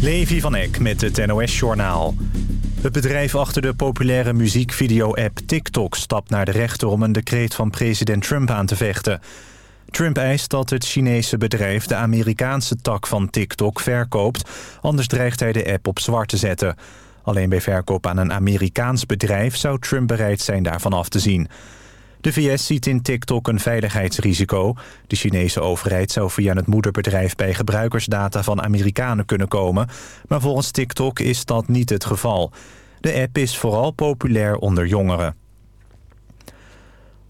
Levi van Eck met het NOS-journaal. Het bedrijf achter de populaire muziekvideo-app TikTok... stapt naar de rechter om een decreet van president Trump aan te vechten. Trump eist dat het Chinese bedrijf de Amerikaanse tak van TikTok verkoopt... anders dreigt hij de app op zwart te zetten. Alleen bij verkoop aan een Amerikaans bedrijf... zou Trump bereid zijn daarvan af te zien... De VS ziet in TikTok een veiligheidsrisico. De Chinese overheid zou via het moederbedrijf bij gebruikersdata van Amerikanen kunnen komen. Maar volgens TikTok is dat niet het geval. De app is vooral populair onder jongeren.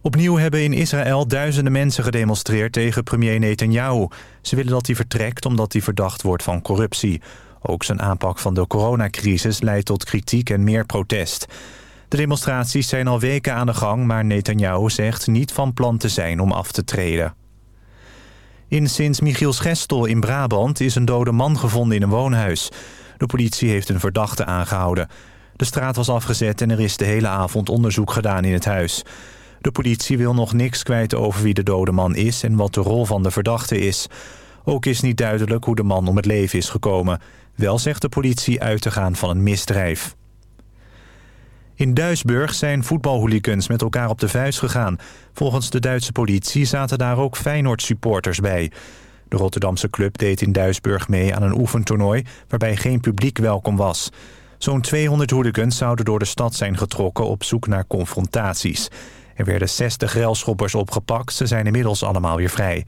Opnieuw hebben in Israël duizenden mensen gedemonstreerd tegen premier Netanyahu. Ze willen dat hij vertrekt omdat hij verdacht wordt van corruptie. Ook zijn aanpak van de coronacrisis leidt tot kritiek en meer protest. De demonstraties zijn al weken aan de gang, maar Netanyahu zegt niet van plan te zijn om af te treden. In Sint-Michiels-Gestel in Brabant is een dode man gevonden in een woonhuis. De politie heeft een verdachte aangehouden. De straat was afgezet en er is de hele avond onderzoek gedaan in het huis. De politie wil nog niks kwijt over wie de dode man is en wat de rol van de verdachte is. Ook is niet duidelijk hoe de man om het leven is gekomen. Wel zegt de politie uit te gaan van een misdrijf. In Duisburg zijn voetbalhooligans met elkaar op de vuist gegaan. Volgens de Duitse politie zaten daar ook Feyenoord-supporters bij. De Rotterdamse club deed in Duisburg mee aan een oefentoernooi... waarbij geen publiek welkom was. Zo'n 200 hooligans zouden door de stad zijn getrokken op zoek naar confrontaties. Er werden 60 relschoppers opgepakt, ze zijn inmiddels allemaal weer vrij.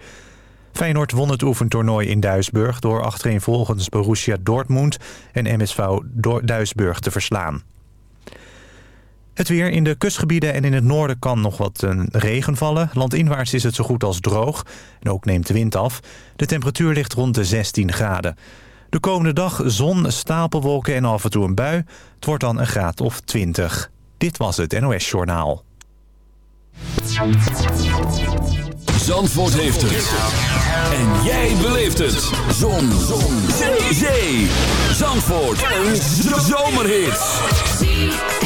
Feyenoord won het oefentoernooi in Duisburg... door achtereenvolgens Borussia Dortmund en MSV Duisburg te verslaan. Het weer in de kustgebieden en in het noorden kan nog wat uh, regen vallen. Landinwaarts is het zo goed als droog. En ook neemt de wind af. De temperatuur ligt rond de 16 graden. De komende dag zon, stapelwolken en af en toe een bui. Het wordt dan een graad of 20. Dit was het NOS Journaal. Zandvoort heeft het. En jij beleeft het. Zon. zon. Zee. Zee. Zandvoort. Een zomerhit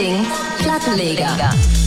Sing Plattenleger.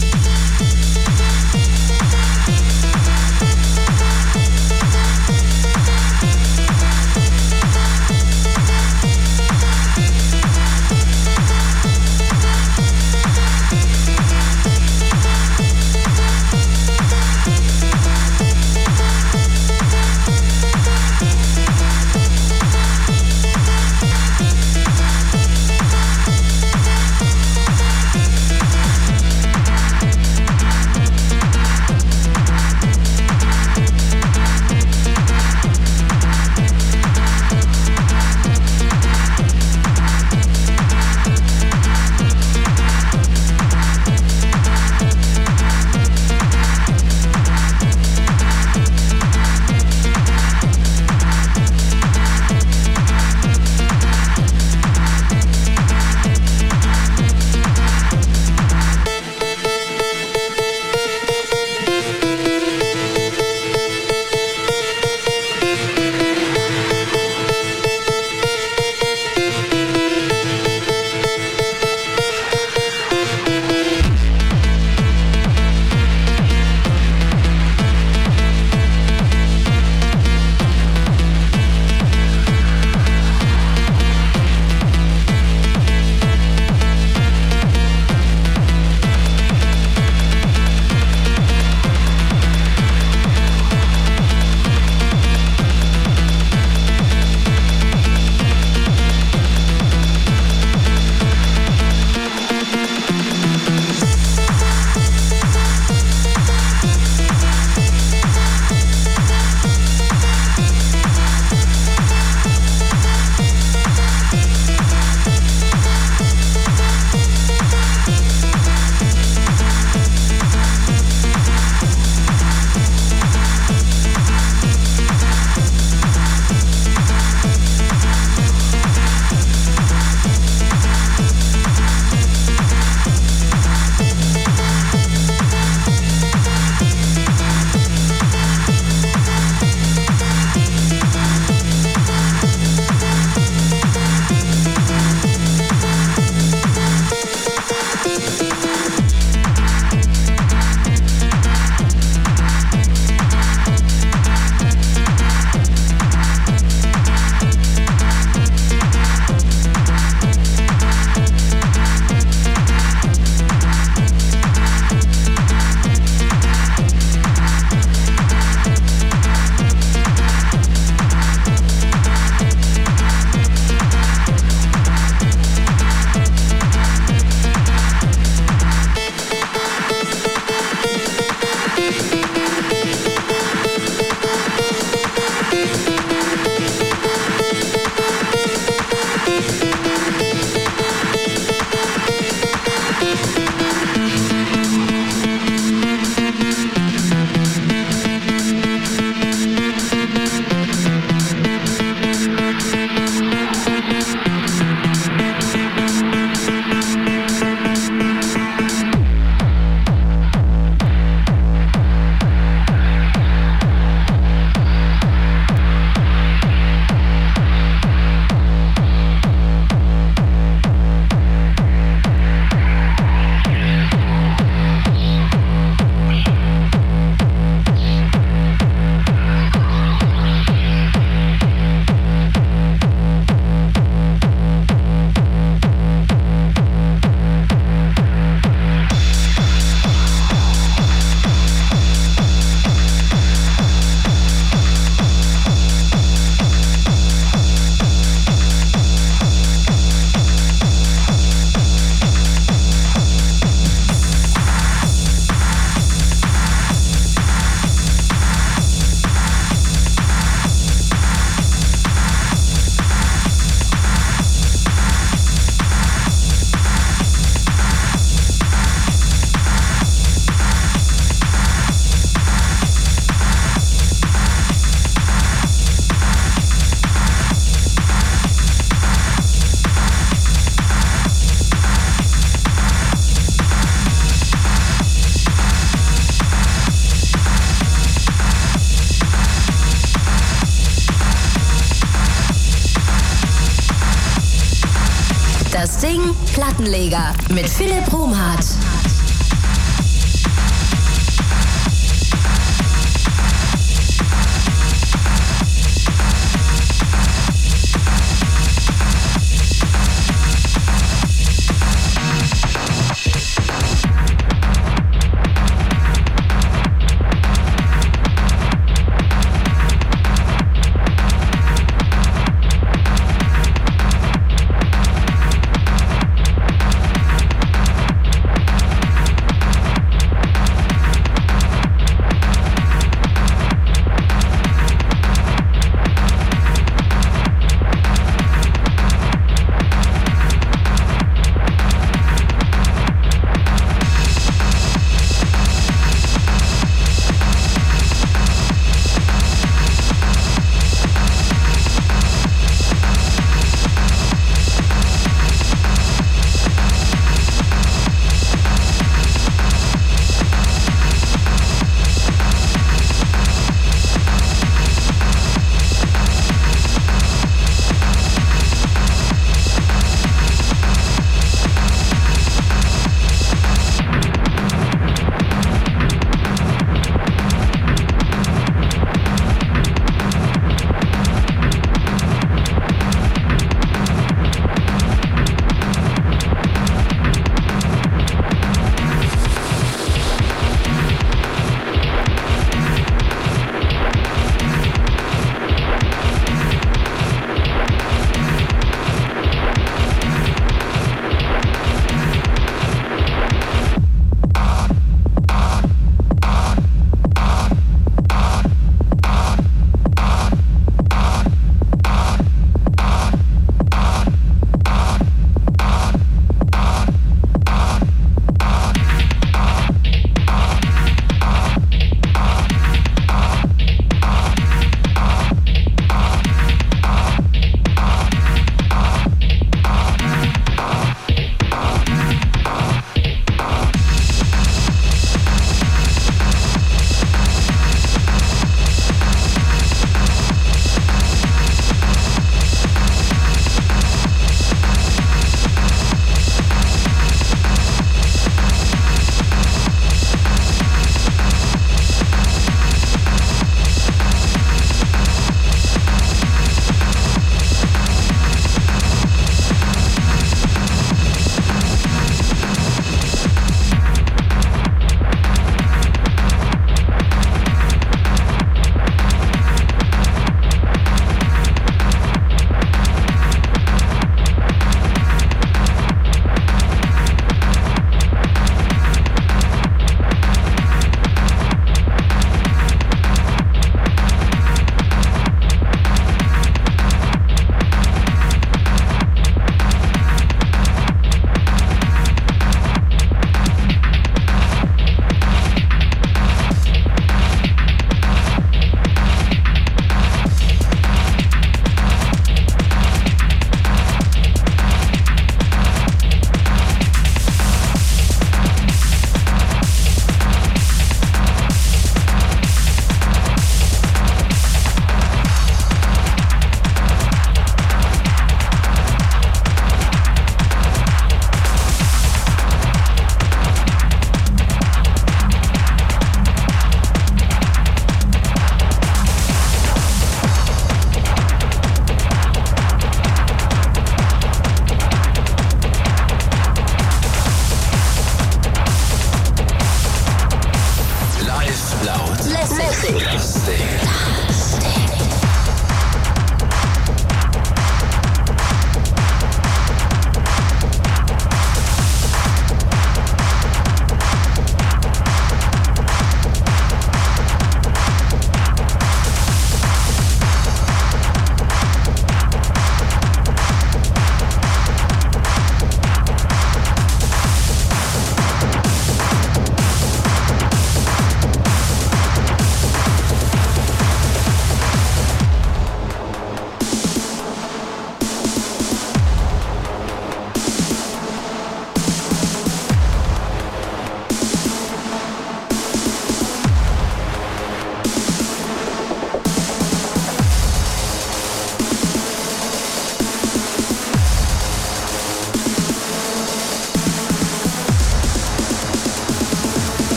Plattenleger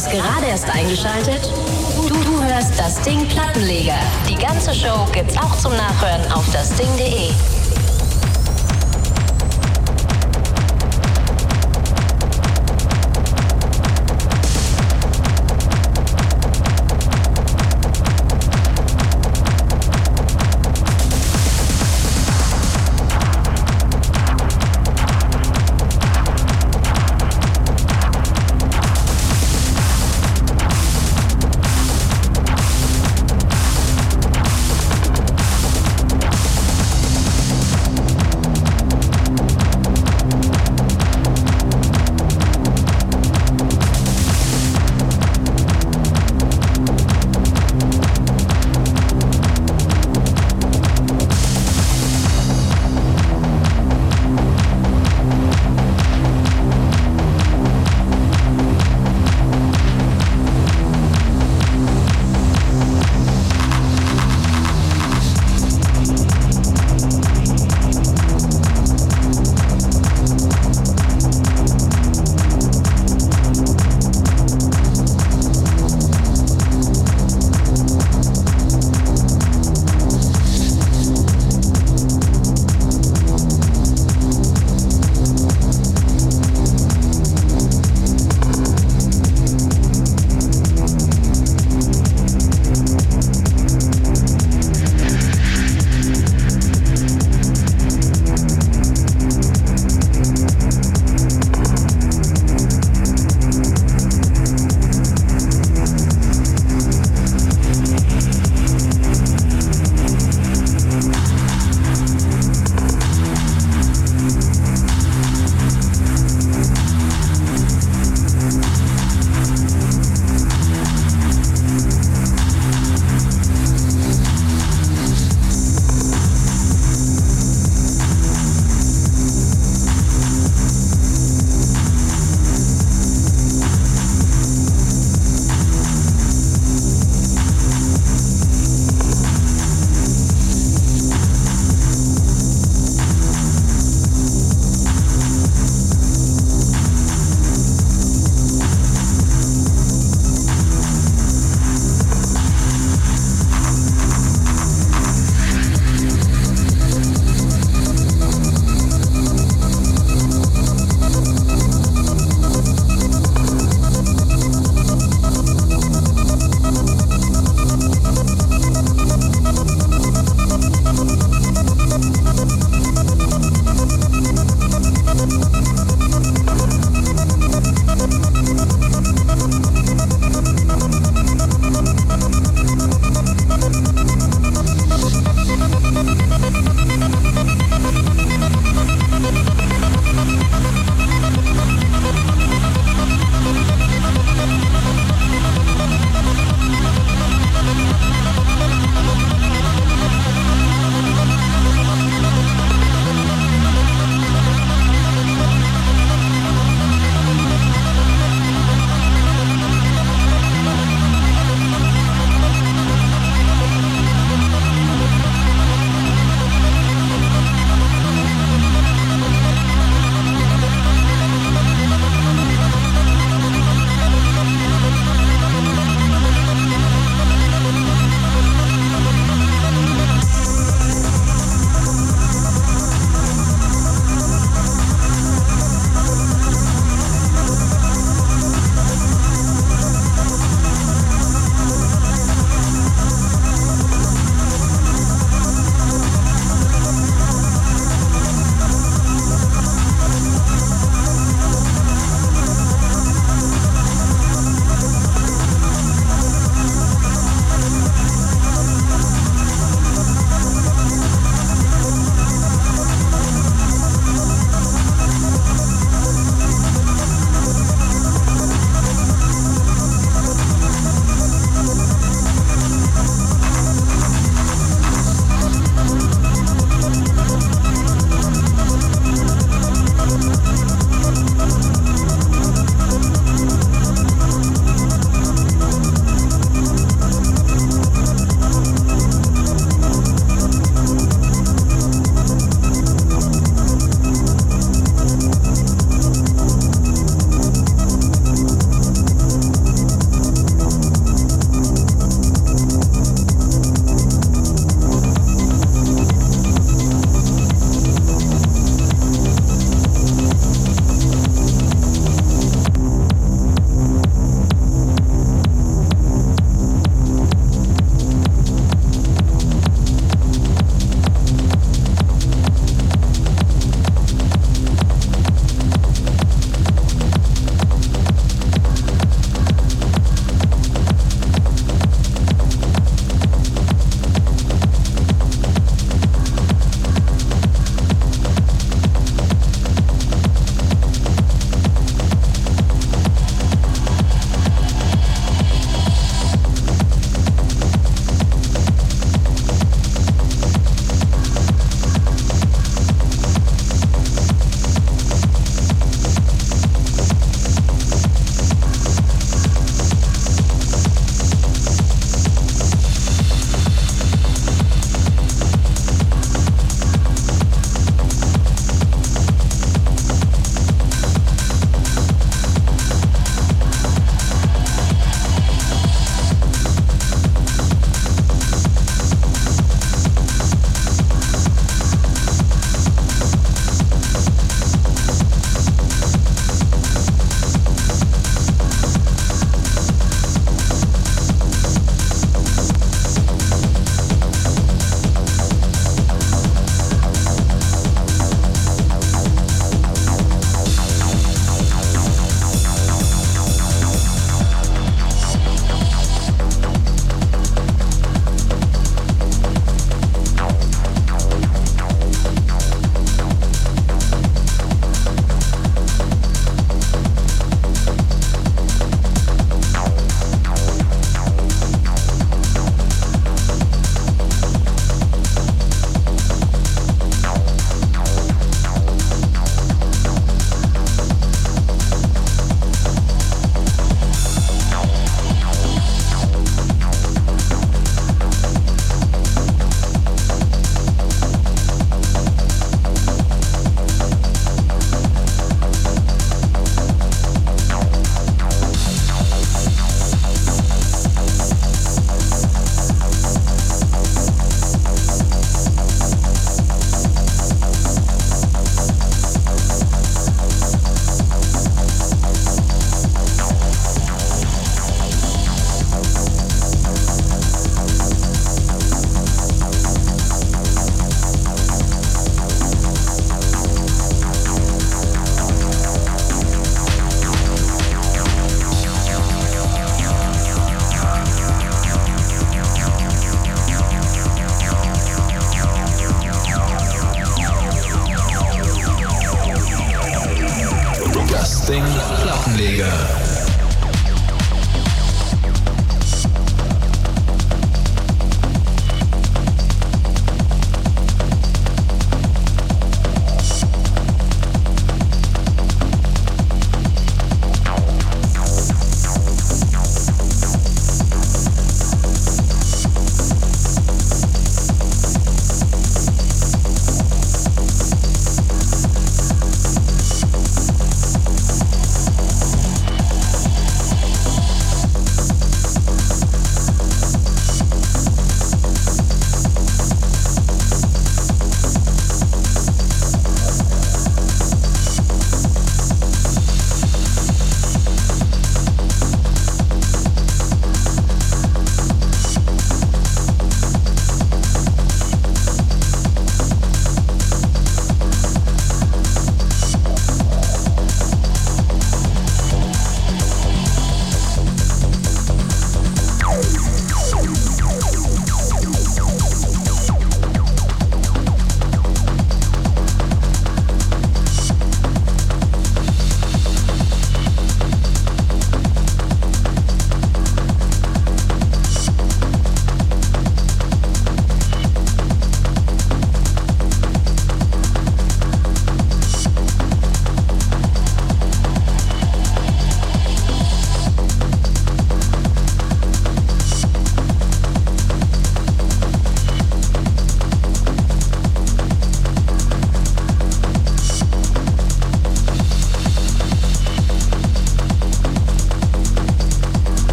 hast gerade erst eingeschaltet? Du, du hörst das Ding Plattenleger. Die ganze Show gibt's auch zum Nachhören auf dasding.de.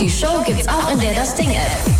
Die Show gibt's auch in der Das Ding App.